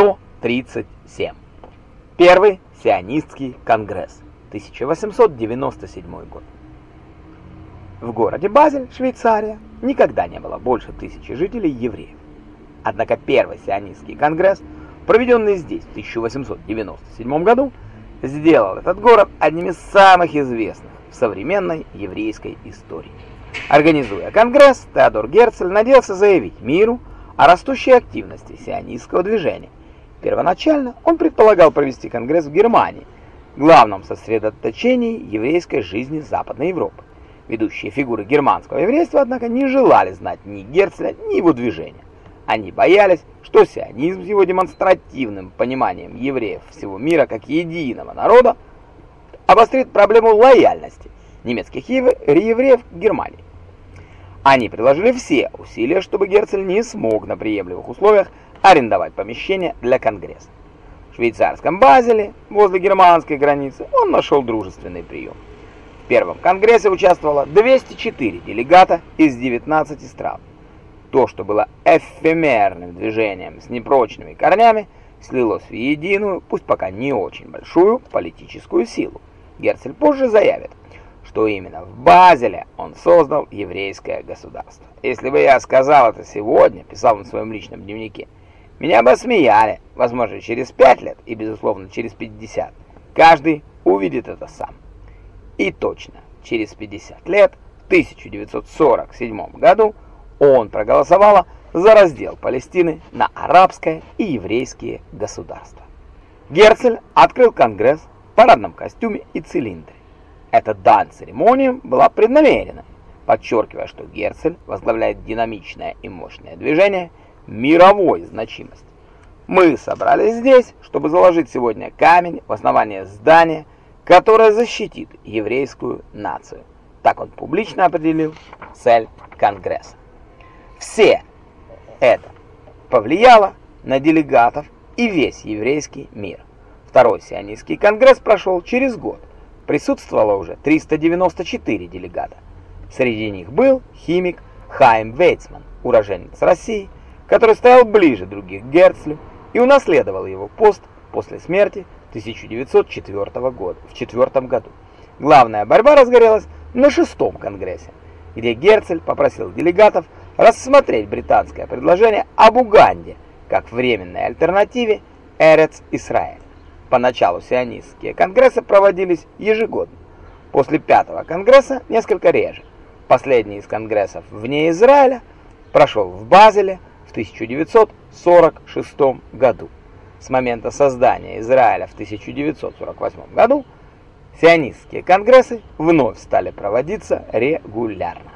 137. Первый сионистский конгресс, 1897 год. В городе Базель, Швейцария, никогда не было больше тысячи жителей евреев. Однако первый сионистский конгресс, проведенный здесь в 1897 году, сделал этот город одним из самых известных в современной еврейской истории. Организуя конгресс, Теодор Герцель надеялся заявить миру о растущей активности сионистского движения. Первоначально он предполагал провести конгресс в Германии, главном сосредоточении еврейской жизни Западной Европы. Ведущие фигуры германского еврейства, однако, не желали знать ни Герцля, ни его движения. Они боялись, что сионизм с его демонстративным пониманием евреев всего мира как единого народа обострит проблему лояльности немецких евреев к Германии. Они приложили все усилия, чтобы Герцель не смог на приемлемых условиях арендовать помещение для Конгресса. В швейцарском Базеле, возле германской границы, он нашел дружественный прием. В первом Конгрессе участвовало 204 делегата из 19 стран. То, что было эфемерным движением с непрочными корнями, слилось в единую, пусть пока не очень большую, политическую силу. Герцель позже заявит, что именно в Базеле он создал еврейское государство. Если бы я сказал это сегодня, писал он в своем личном дневнике, меня бы смеяли, возможно, через пять лет и, безусловно, через 50. Каждый увидит это сам. И точно, через 50 лет, в 1947 году, он проголосовала за раздел Палестины на арабское и еврейские государства. Герцель открыл Конгресс в парадном костюме и цилиндре. Эта дань церемониям была преднамеренной, подчеркивая, что Герцель возглавляет динамичное и мощное движение мировой значимости. Мы собрались здесь, чтобы заложить сегодня камень в основание здания, которое защитит еврейскую нацию. Так он публично определил цель Конгресса. Все это повлияло на делегатов и весь еврейский мир. Второй сионистский конгресс прошел через год. Присутствовало уже 394 делегата. Среди них был химик Хайм Вейцман, уроженец России, который стоял ближе других к Герцлю и унаследовал его пост после смерти 1904 года, в четвертом году. Главная борьба разгорелась на шестом конгрессе, где Герцль попросил делегатов рассмотреть британское предложение об Уганде как временной альтернативе Эрец-Исраэль. Поначалу сионистские конгрессы проводились ежегодно. После пятого конгресса несколько реже. Последний из конгрессов вне Израиля прошел в Базеле в 1946 году. С момента создания Израиля в 1948 году сионистские конгрессы вновь стали проводиться регулярно.